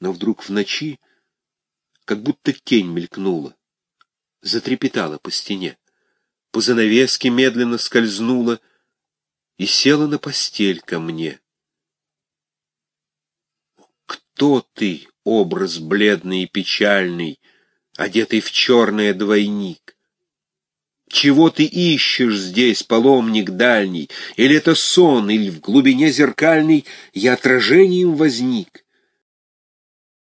Но вдруг в ночи, как будто тень мелькнула, затрепетала по стене, по занавеске медленно скользнула и села на постель ко мне. Кто ты, образ бледный и печальный, одетый в черное двойник? Чего ты ищешь здесь, паломник дальний? Или это сон, или в глубине зеркальной я отражением возник?